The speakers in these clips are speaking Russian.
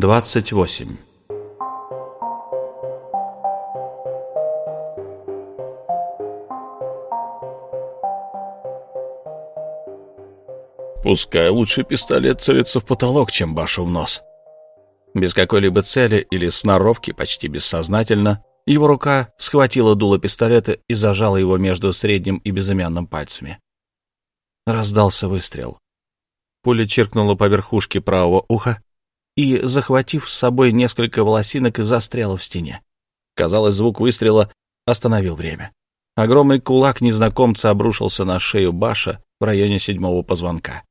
28. Пускай лучше пистолет целится в потолок, чем башу в нос. Без какой-либо цели или сноровки, почти бессознательно, его рука схватила дуло пистолета и зажала его между средним и безымянным пальцами. Раздался выстрел. Пуля чиркнула по верхушке правого уха и, захватив с собой несколько волосинок, застряла в стене. Казалось, звук выстрела остановил время. Огромный кулак незнакомца обрушился на шею Баша в районе седьмого позвонка.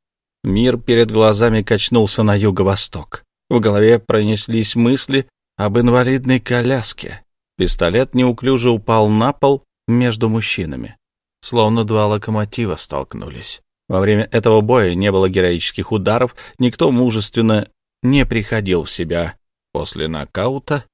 Мир перед глазами качнулся на юго-восток. В голове пронеслись мысли об инвалидной коляске. Пистолет неуклюже упал на пол между мужчинами, словно два локомотива столкнулись. Во время этого боя не было героических ударов, никто мужественно не приходил в себя после нокаута.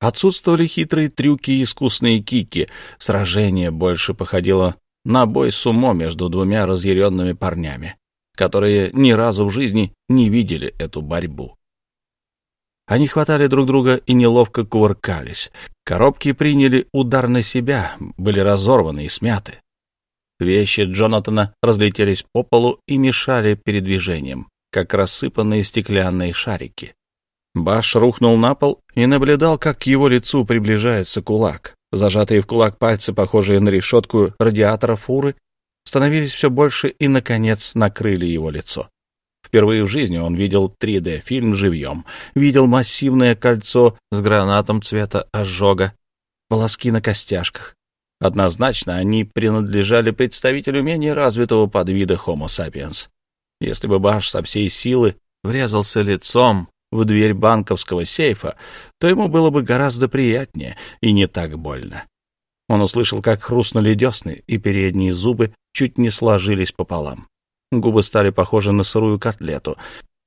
Отсутствовали хитрые трюки и искусные кики. Сражение больше походило на бой сумо между двумя разъяренными парнями которые ни разу в жизни не видели эту борьбу. Они хватали друг друга и неловко кувыркались. Коробки приняли удар на себя, были разорваны и смяты. Вещи Джонатана разлетелись по полу и мешали передвижениям, как рассыпанные стеклянные шарики. Баш рухнул на пол и наблюдал, как к его лицу приближается кулак. Зажатые в кулак пальцы, похожие на решетку радиатора фуры, становились все больше и, наконец, накрыли его лицо. Впервые в жизни он видел 3D-фильм живьем, видел массивное кольцо с гранатом цвета ожога, волоски на костяшках. Однозначно они принадлежали представителю менее развитого подвида Homo sapiens. Если бы Баш со всей силы врезался лицом в дверь банковского сейфа, то ему было бы гораздо приятнее и не так больно. Он услышал, как хрустнули десны, и передние зубы чуть не сложились пополам. Губы стали похожи на сырую котлету.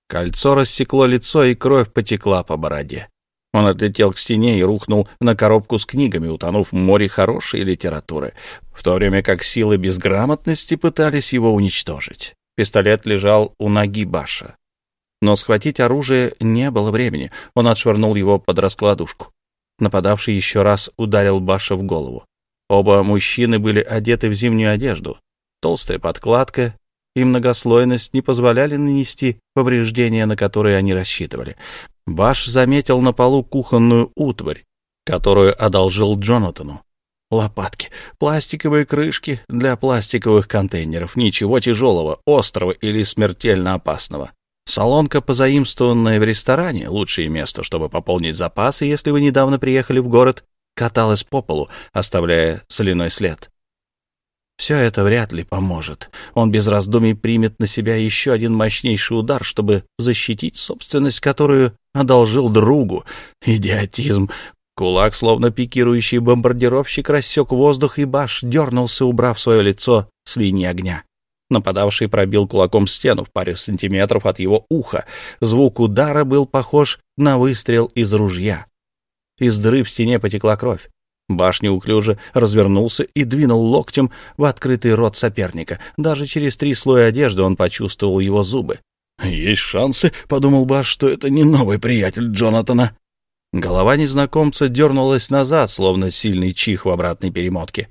Кольцо рассекло лицо, и кровь потекла по бороде. Он отлетел к стене и рухнул на коробку с книгами, утонув в море хорошей литературы, в то время как силы безграмотности пытались его уничтожить. Пистолет лежал у ноги Баша. Но схватить оружие не было времени. Он отшвырнул его под раскладушку. Нападавший еще раз ударил Баша в голову. Оба мужчины были одеты в зимнюю одежду. Толстая подкладка и многослойность не позволяли нанести повреждения, на которые они рассчитывали. Баш заметил на полу кухонную утварь, которую одолжил Джонатану. Лопатки, пластиковые крышки для пластиковых контейнеров, ничего тяжелого, острого или смертельно опасного. Солонка, позаимствованная в ресторане, лучшее место, чтобы пополнить запасы, если вы недавно приехали в город, каталась по полу, оставляя соляной след. Все это вряд ли поможет. Он без раздумий примет на себя еще один мощнейший удар, чтобы защитить собственность, которую одолжил другу. Идиотизм. Кулак, словно пикирующий бомбардировщик, рассек воздух, и Баш дернулся, убрав свое лицо с линии огня. Нападавший пробил кулаком стену в паре сантиметров от его уха. Звук удара был похож на выстрел из ружья. Из дыры в стене потекла кровь. Баш неуклюже развернулся и двинул локтем в открытый рот соперника. Даже через три слоя одежды он почувствовал его зубы. «Есть шансы», — подумал Баш, — «что это не новый приятель Джонатана». Голова незнакомца дернулась назад, словно сильный чих в обратной перемотке.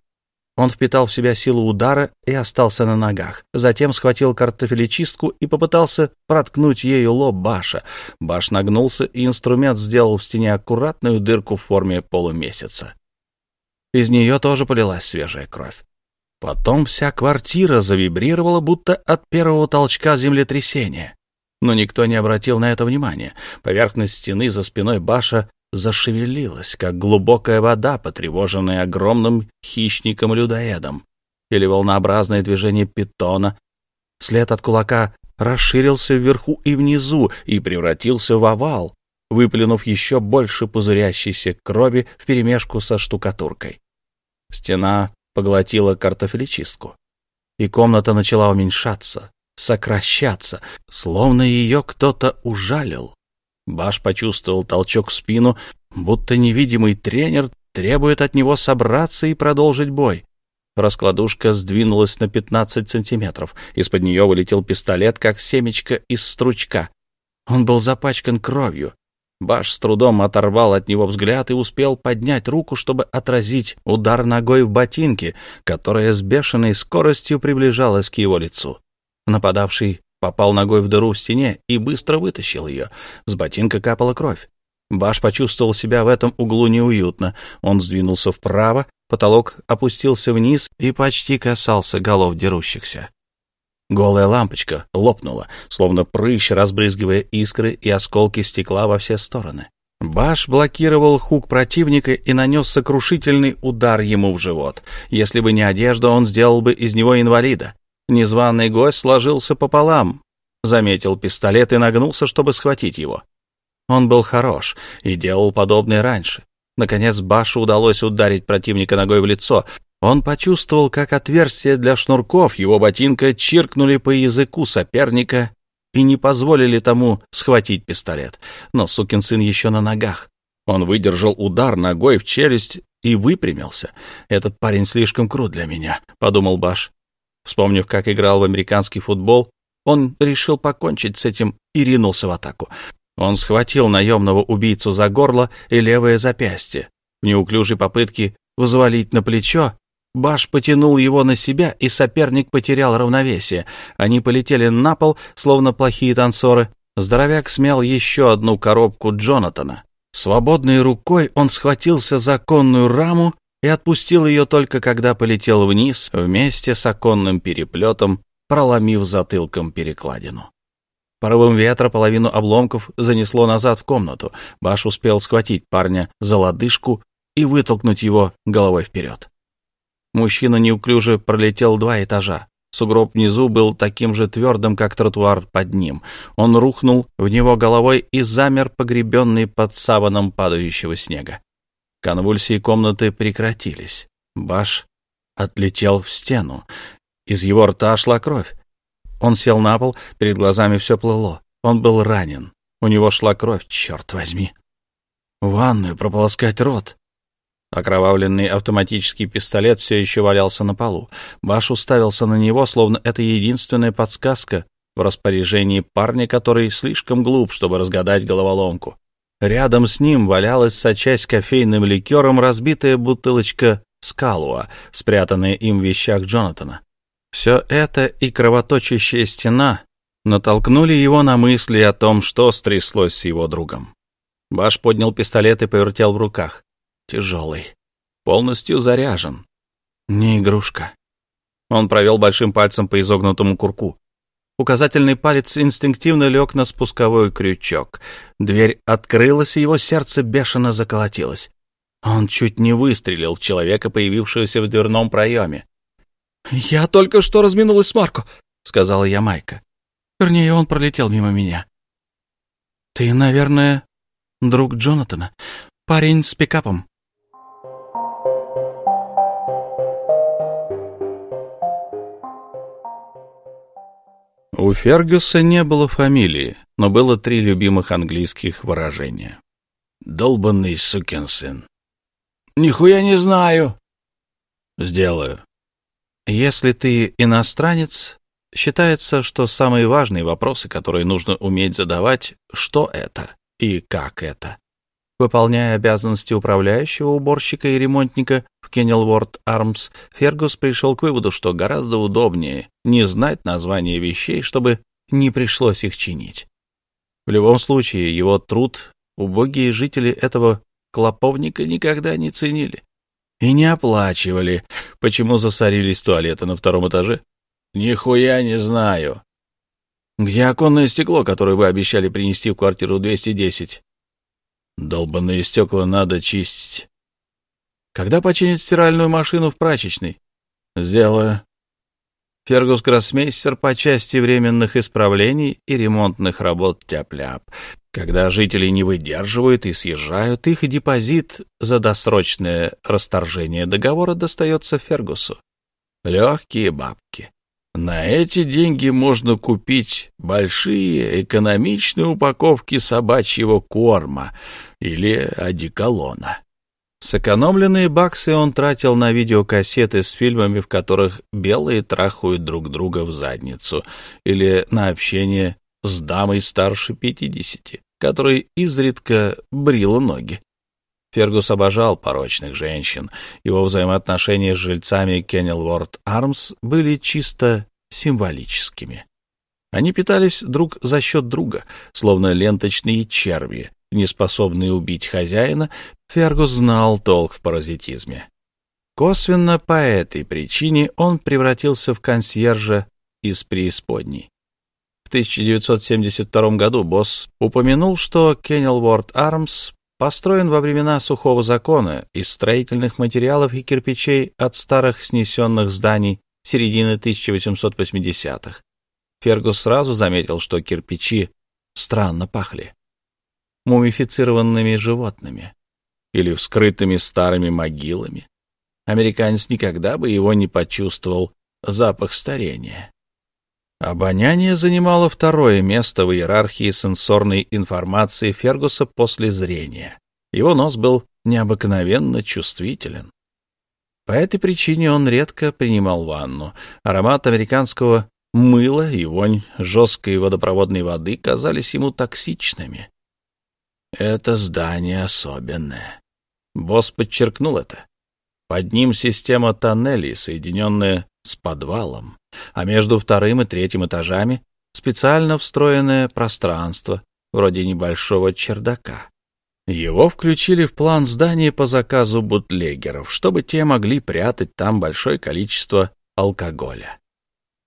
Он впитал в себя силу удара и остался на ногах. Затем схватил картофелечистку и попытался проткнуть ею лоб Баша. Баш нагнулся, и инструмент сделал в стене аккуратную дырку в форме полумесяца. Из нее тоже полилась свежая кровь. Потом вся квартира завибрировала, будто от первого толчка землетрясения. Но никто не обратил на это внимания. Поверхность стены за спиной Баша зашевелилась, как глубокая вода, потревоженная огромным хищником-людоедом, или волнообразное движение питона. След от кулака расширился вверху и внизу и превратился в овал, выплюнув еще больше пузырящейся крови вперемешку со штукатуркой. Стена поглотила картофелечистку, и комната начала уменьшаться, сокращаться, словно ее кто-то ужалил. Баш почувствовал толчок в спину, будто невидимый тренер требует от него собраться и продолжить бой. Раскладушка сдвинулась на 15 сантиметров. Из-под нее вылетел пистолет, как семечко из стручка. Он был запачкан кровью. Баш с трудом оторвал от него взгляд и успел поднять руку, чтобы отразить удар ногой в ботинке, которая с бешеной скоростью приближалась к его лицу. Нападавший попал ногой в дыру в стене и быстро вытащил ее. С ботинка капала кровь. Баш почувствовал себя в этом углу неуютно. Он сдвинулся вправо, потолок опустился вниз и почти касался голов дерущихся. Голая лампочка лопнула, словно прыщ, разбрызгивая искры и осколки стекла во все стороны. Баш блокировал хук противника и нанес сокрушительный удар ему в живот. Если бы не одежда, он сделал бы из него инвалида. Незваный гость сложился пополам, заметил пистолет и нагнулся, чтобы схватить его. Он был хорош и делал подобное раньше. Наконец Башу удалось ударить противника ногой в лицо, он почувствовал, как отверстия для шнурков его ботинка чиркнули по языку соперника и не позволили тому схватить пистолет. Но сукин сын еще на ногах. Он выдержал удар ногой в челюсть и выпрямился. «Этот парень слишком крут для меня», — подумал Баш. Вспомнив, как играл в американский футбол, он решил покончить с этим и ринулся в атаку. Он схватил наемного убийцу за горло и левое запястье. В неуклюжей попытке взвалить на плечо Баш потянул его на себя, и соперник потерял равновесие. Они полетели на пол, словно плохие танцоры. Здоровяк смял еще одну коробку Джонатана. Свободной рукой он схватился за конную раму и отпустил ее только когда полетел вниз вместе с оконным переплетом, проломив затылком перекладину. Порывом ветра половину обломков занесло назад в комнату. Баш успел схватить парня за лодыжку и вытолкнуть его головой вперед. Мужчина неуклюже пролетел два этажа. Сугроб внизу был таким же твердым, как тротуар под ним. Он рухнул в него головой и замер, погребенный под саваном падающего снега. Конвульсии комнаты прекратились. Баш отлетел в стену. Из его рта шла кровь. Он сел на пол, перед глазами все плыло. Он был ранен. У него шла кровь, черт возьми. Ванную прополоскать рот. Окровавленный автоматический пистолет все еще валялся на полу. Баш уставился на него, словно это единственная подсказка в распоряжении парня, который слишком глуп, чтобы разгадать головоломку. Рядом с ним валялась, сочась кофейным ликером, разбитая бутылочка скалуа, спрятанная им в вещах Джонатана. Все это и кровоточащая стена натолкнули его на мысли о том, что стряслось с его другом. Баш поднял пистолет и повертел в руках. Тяжелый. Полностью заряжен. Не игрушка. Он провел большим пальцем по изогнутому курку. Указательный палец инстинктивно лег на спусковой крючок. Дверь открылась, и его сердце бешено заколотилось. Он чуть не выстрелил в человека, появившегося в дверном проеме. «Я только что разминулась с Марко», — сказала я Майка. Вернее, он пролетел мимо меня. «Ты, наверное, друг Джонатана, парень с пикапом». У Фергюса не было фамилии, но было три любимых английских выражения. «Долбанный сукин сын». «Нихуя не знаю». «Сделаю». Если ты иностранец, считается, что самые важные вопросы, которые нужно уметь задавать, что это и как это. Выполняя обязанности управляющего, уборщика и ремонтника в Кеннелворд Армс, Фергус пришел к выводу, что гораздо удобнее не знать названия вещей, чтобы не пришлось их чинить. В любом случае, его труд убогие жители этого клоповника никогда не ценили и не оплачивали. Почему засорились туалеты на втором этаже? Нихуя не знаю. Где оконное стекло, которое вы обещали принести в квартиру 210? Долбанные стекла надо чистить. Когда починить стиральную машину в прачечной? Сделаю. Фергус Гроссмейстер по части временных исправлений и ремонтных работ тяп-ляп. Когда жители не выдерживают и съезжают, их депозит за досрочное расторжение договора достается Фергусу. Легкие бабки. На эти деньги можно купить большие экономичные упаковки собачьего корма или одеколона. Сэкономленные баксы он тратил на видеокассеты с фильмами, в которых белые трахают друг друга в задницу, или на общение с дамой старше пятидесяти, которой изредка брила ноги. Фергус обожал порочных женщин. Его взаимоотношения с жильцами Кеннелворд Армс были чисто символическими. Они питались друг за счет друга, словно ленточные черви, неспособные убить хозяина, Фергус знал толк в паразитизме. Косвенно по этой причине он превратился в консьержа из преисподней. В 1972 году босс упомянул, что Кеннелворд Армс построен во времена сухого закона из строительных материалов и кирпичей от старых снесенных зданий середины 1880-х. Фергус сразу заметил, что кирпичи странно пахли. Мумифицированными животными или вскрытыми старыми могилами. Американец никогда бы его не почувствовал запах старения. Обоняние занимало второе место в иерархии сенсорной информации Фергуса после зрения. Его нос был необыкновенно чувствителен. По этой причине он редко принимал ванну. Аромат американского мыла и вонь жесткой водопроводной воды казались ему токсичными. Это здание особенное. Босс подчеркнул это. Под ним система тоннелей, соединенная с подвалом, а между вторым и третьим этажами специально встроенное пространство, вроде небольшого чердака. Его включили в план здания по заказу бутлегеров, чтобы те могли прятать там большое количество алкоголя.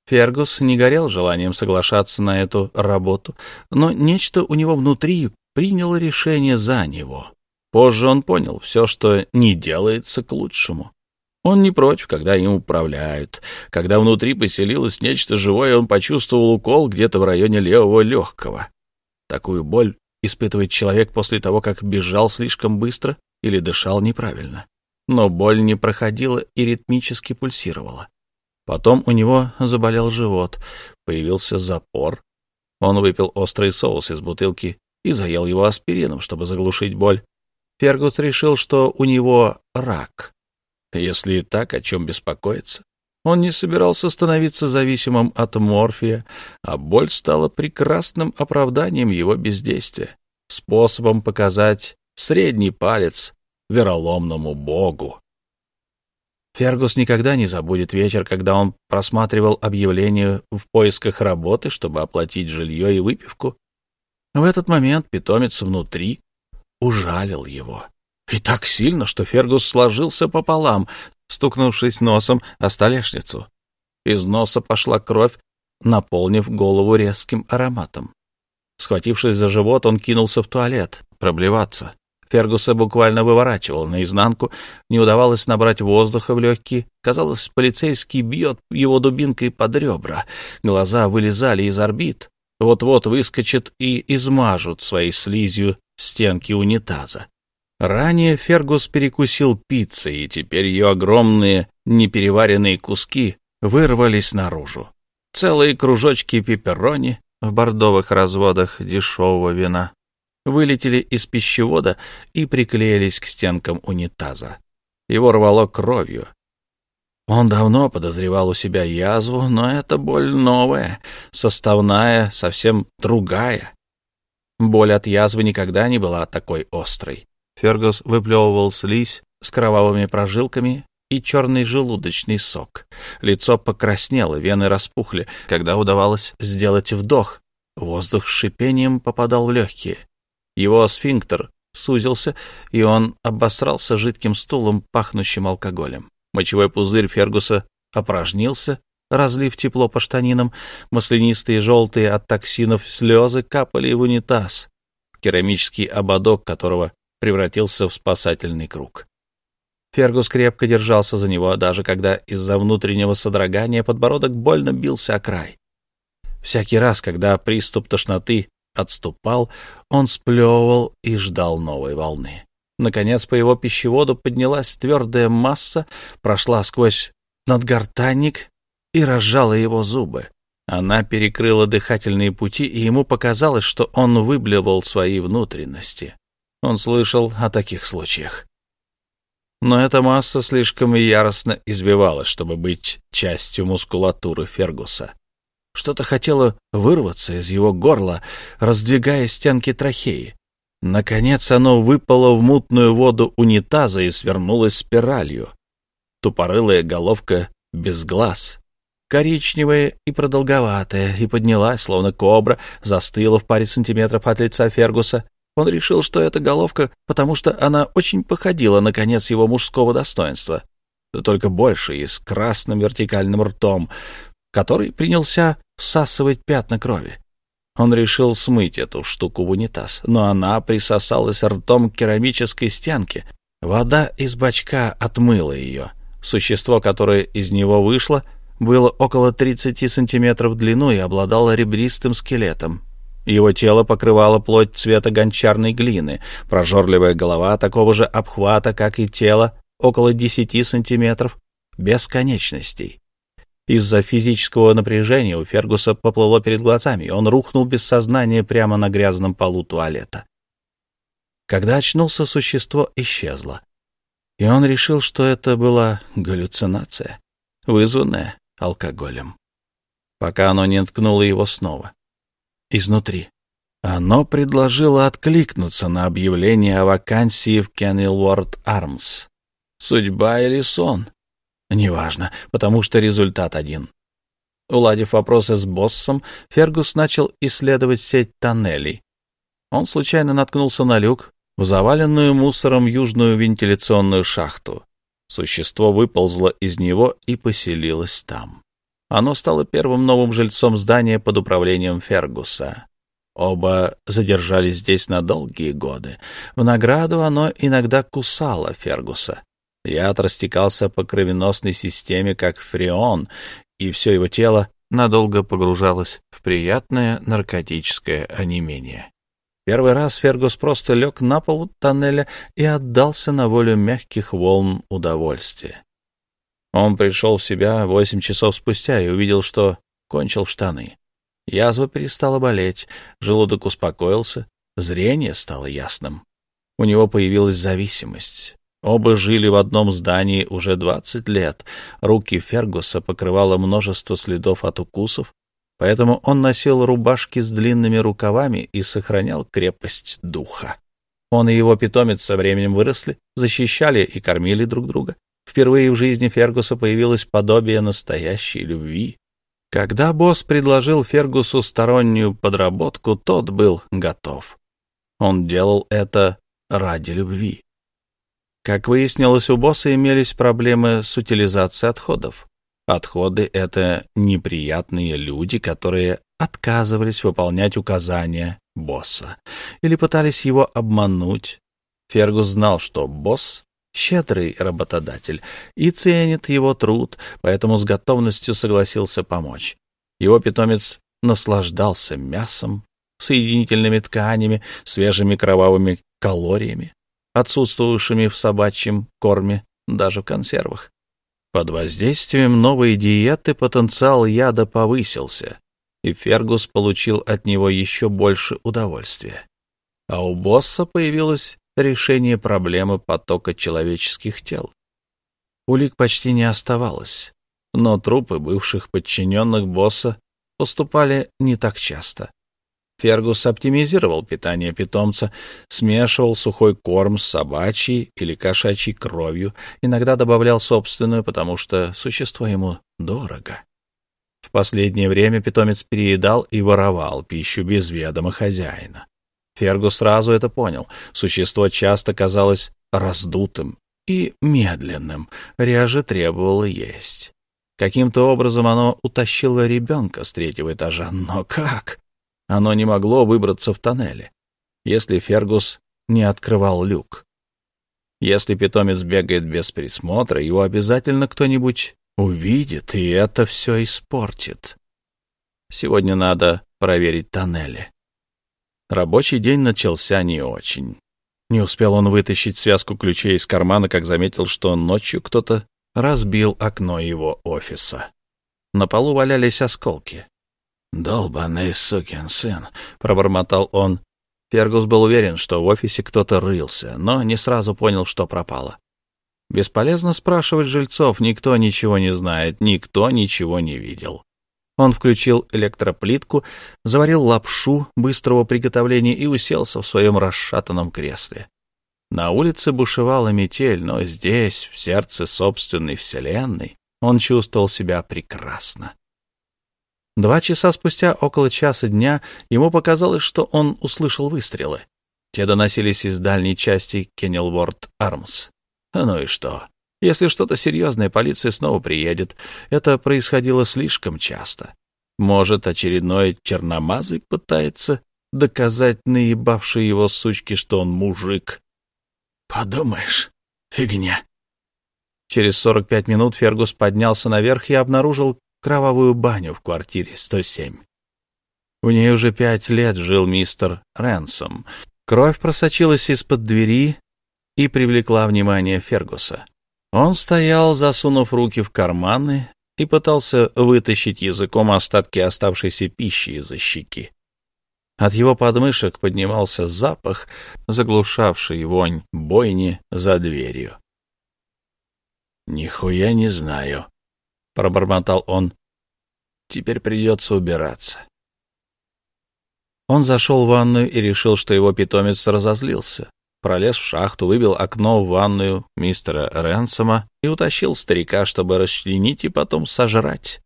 Фергус не горел желанием соглашаться на эту работу, но нечто у него внутри приняло решение за него. Позже он понял, все, что не делается к лучшему. Он не против, когда им управляют. Когда внутри поселилось нечто живое, он почувствовал укол где-то в районе левого легкого. Такую боль испытывает человек после того, как бежал слишком быстро или дышал неправильно. Но боль не проходила и ритмически пульсировала. Потом у него заболел живот, появился запор. Он выпил острый соус из бутылки и заел его аспирином, чтобы заглушить боль. Фергус решил, что у него рак. Если и так, о чем беспокоиться? Он не собирался становиться зависимым от морфия, а боль стала прекрасным оправданием его бездействия, способом показать средний палец вероломному богу. Фергус никогда не забудет вечер, когда он просматривал объявление в поисках работы, чтобы оплатить жилье и выпивку. В этот момент питомец внутри ужалил его. И так сильно, что Фергус сложился пополам, стукнувшись носом о столешницу. Из носа пошла кровь, наполнив голову резким ароматом. Схватившись за живот, он кинулся в туалет, проблеваться. Фергуса буквально выворачивал наизнанку, не удавалось набрать воздуха в легкие. Казалось, полицейский бьет его дубинкой под ребра. Глаза вылезали из орбит. Вот-вот выскочат и измажут своей слизью стенки унитаза. Ранее Фергус перекусил пиццей, и теперь ее огромные непереваренные куски вырвались наружу. Целые кружочки пепперони в бордовых разводах дешевого вина вылетели из пищевода и приклеились к стенкам унитаза. Его рвало кровью. Он давно подозревал у себя язву, но эта боль новая, составная, совсем другая. Боль от язвы никогда не была такой острой. Фергус выплевывал слизь с кровавыми прожилками и черный желудочный сок. Лицо покраснело, вены распухли. Когда удавалось сделать вдох, воздух с шипением попадал в легкие. Его сфинктер сузился, и он обосрался жидким стулом, пахнущим алкоголем. Мочевой пузырь Фергуса опорожнился, разлив тепло по штанинам. Маслянистые желтые от токсинов слезы капали в унитаз, керамический ободок которого превратился в спасательный круг. Фергус крепко держался за него, даже когда из-за внутреннего содрогания подбородок больно бился о край. Всякий раз, когда приступ тошноты отступал, он сплевывал и ждал новой волны. Наконец, по его пищеводу поднялась твердая масса, прошла сквозь надгортанник и разжала его зубы. Она перекрыла дыхательные пути, и ему показалось, что он выблевал свои внутренности. Он слышал о таких случаях. Но эта масса слишком яростно избивалась, чтобы быть частью мускулатуры Фергуса. Что-то хотело вырваться из его горла, раздвигая стенки трахеи. Наконец оно выпало в мутную воду унитаза и свернулось спиралью. Тупорылая головка без глаз, коричневая и продолговатая, и поднялась, словно кобра, застыла в паре сантиметров от лица Фергуса. Он решил, что это головка, потому что она очень походила на конец его мужского достоинства, только больше и с красным вертикальным ртом, который принялся всасывать пятна крови. Он решил смыть эту штуку в унитаз, но она присосалась ртом к керамической стенке. Вода из бачка отмыла ее. Существо, которое из него вышло, было около 30 сантиметров в длину и обладало ребристым скелетом. Его тело покрывало плоть цвета гончарной глины, прожорливая голова такого же обхвата, как и тело, около 10 сантиметров, без конечностей. Из-за физического напряжения у Фергуса поплыло перед глазами, и он рухнул без сознания прямо на грязном полу туалета. Когда очнулся, существо исчезло, и он решил, что это была галлюцинация, вызванная алкоголем, пока оно не ткнуло его снова. Изнутри. Оно предложило откликнуться на объявление о вакансии в Кеннелворд Армс. Судьба или сон? Неважно, потому что результат один. Уладив вопросы с боссом, Фергус начал исследовать сеть тоннелей. Он случайно наткнулся на люк в заваленную мусором южную вентиляционную шахту. Существо выползло из него и поселилось там. Оно стало первым новым жильцом здания под управлением Фергуса. Оба задержались здесь на долгие годы. В награду оно иногда кусало Фергуса. Яд растекался по кровеносной системе, как фреон, и все его тело надолго погружалось в приятное наркотическое онемение. Первый раз Фергус просто лег на пол тоннеля и отдался на волю мягких волн удовольствия. Он пришел в себя восемь часов спустя и увидел, что кончил штаны. Язва перестала болеть, желудок успокоился, зрение стало ясным. У него появилась зависимость. Оба жили в одном здании уже двадцать лет. Руки Фергуса покрывало множество следов от укусов, поэтому он носил рубашки с длинными рукавами и сохранял крепость духа. Он и его питомец со временем выросли, защищали и кормили друг друга. Впервые в жизни Фергуса появилось подобие настоящей любви. Когда босс предложил Фергусу стороннюю подработку, тот был готов. Он делал это ради любви. Как выяснилось, у босса имелись проблемы с утилизацией отходов. Отходы — это неприятные люди, которые отказывались выполнять указания босса или пытались его обмануть. Фергус знал, что босс — щедрый работодатель и ценит его труд, поэтому с готовностью согласился помочь. Его питомец наслаждался мясом, соединительными тканями, свежими кровавыми калориями отсутствовавшими в собачьем корме, даже в консервах. Под воздействием новой диеты потенциал яда повысился, и Фергус получил от него еще больше удовольствия. А у босса появилось решение проблемы потока человеческих тел. Улик почти не оставалось, но трупы бывших подчиненных босса поступали не так часто. Фергус оптимизировал питание питомца, смешивал сухой корм с собачьей или кошачьей кровью, иногда добавлял собственную, потому что существо ему дорого. В последнее время питомец переедал и воровал пищу без ведома хозяина. Фергус сразу это понял. Существо часто казалось раздутым и медленным, реже требовало есть. Каким-то образом оно утащило ребенка с третьего этажа, но как? Оно не могло выбраться в тоннеле, если Фергус не открывал люк. Если питомец бегает без присмотра, его обязательно кто-нибудь увидит, и это все испортит. Сегодня надо проверить тоннели. Рабочий день начался не очень. Не успел он вытащить связку ключей из кармана, как заметил, что ночью кто-то разбил окно его офиса. На полу валялись осколки. «Долбанный сукин сын», — пробормотал он. Фергус был уверен, что в офисе кто-то рылся, но не сразу понял, что пропало. Бесполезно спрашивать жильцов, никто ничего не знает, никто ничего не видел. Он включил электроплитку, заварил лапшу быстрого приготовления и уселся в своем расшатанном кресле. На улице бушевала метель, но здесь, в сердце собственной вселенной, он чувствовал себя прекрасно. Два часа спустя, около часа дня, ему показалось, что он услышал выстрелы. Те доносились из дальней части Кеннелворд Армс. Ну и что? Если что-то серьезное, полиция снова приедет. Это происходило слишком часто. Может, очередной черномазый пытается доказать наебавшей его сучке, что он мужик. Подумаешь, фигня. Через 45 минут Фергус поднялся наверх и обнаружил кровавую баню в квартире 107. В ней уже пять лет жил мистер Рэнсом. Кровь просочилась из-под двери и привлекла внимание Фергуса. Он стоял, засунув руки в карманы, и пытался вытащить языком остатки оставшейся пищи из-за щеки. От его подмышек поднимался запах, заглушавший вонь бойни за дверью. «Нихуя не знаю», — пробормотал он. «Теперь придется убираться». Он зашел в ванную и решил, что его питомец разозлился. Пролез в шахту, выбил окно в ванную мистера Ренсома и утащил старика, чтобы расчленить и потом сожрать.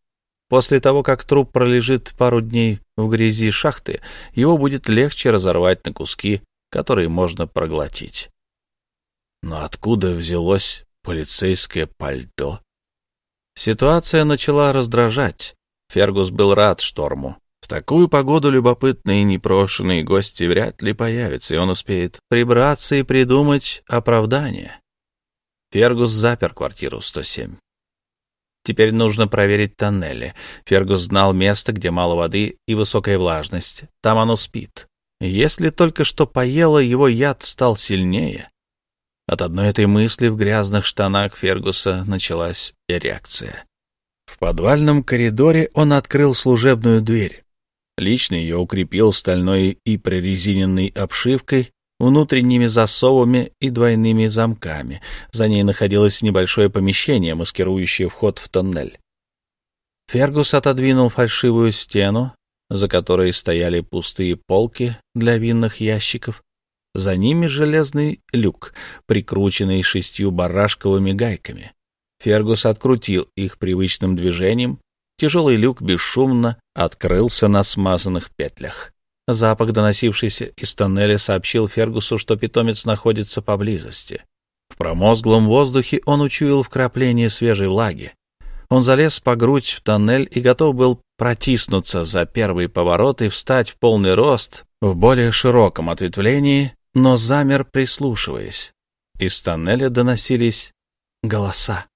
После того, как труп пролежит пару дней в грязи шахты, его будет легче разорвать на куски, которые можно проглотить. Но откуда взялось полицейское пальто. Ситуация начала раздражать. Фергус был рад шторму. В такую погоду любопытные и непрошенные гости вряд ли появятся, и он успеет прибраться и придумать оправдание. Фергус запер квартиру 107. Теперь нужно проверить тоннели. Фергус знал место, где мало воды и высокая влажность. Там оно спит. Если только что поело, его яд стал сильнее. От одной этой мысли в грязных штанах Фергуса началась эрекция. В подвальном коридоре он открыл служебную дверь. Лично ее укрепил стальной и прорезиненной обшивкой, внутренними засовами и двойными замками. За ней находилось небольшое помещение, маскирующее вход в тоннель. Фергус отодвинул фальшивую стену, за которой стояли пустые полки для винных ящиков, за ними железный люк, прикрученный шестью барашковыми гайками. Фергус открутил их привычным движением. Тяжелый люк бесшумно открылся на смазанных петлях. Запах, доносившийся из тоннеля, сообщил Фергусу, что питомец находится поблизости. В промозглом воздухе он учуял вкрапление свежей влаги. Он залез по грудь в тоннель и готов был протиснуться за первый поворот и встать в полный рост в более широком ответвлении, но замер, прислушиваясь. Из тоннеля доносились голоса.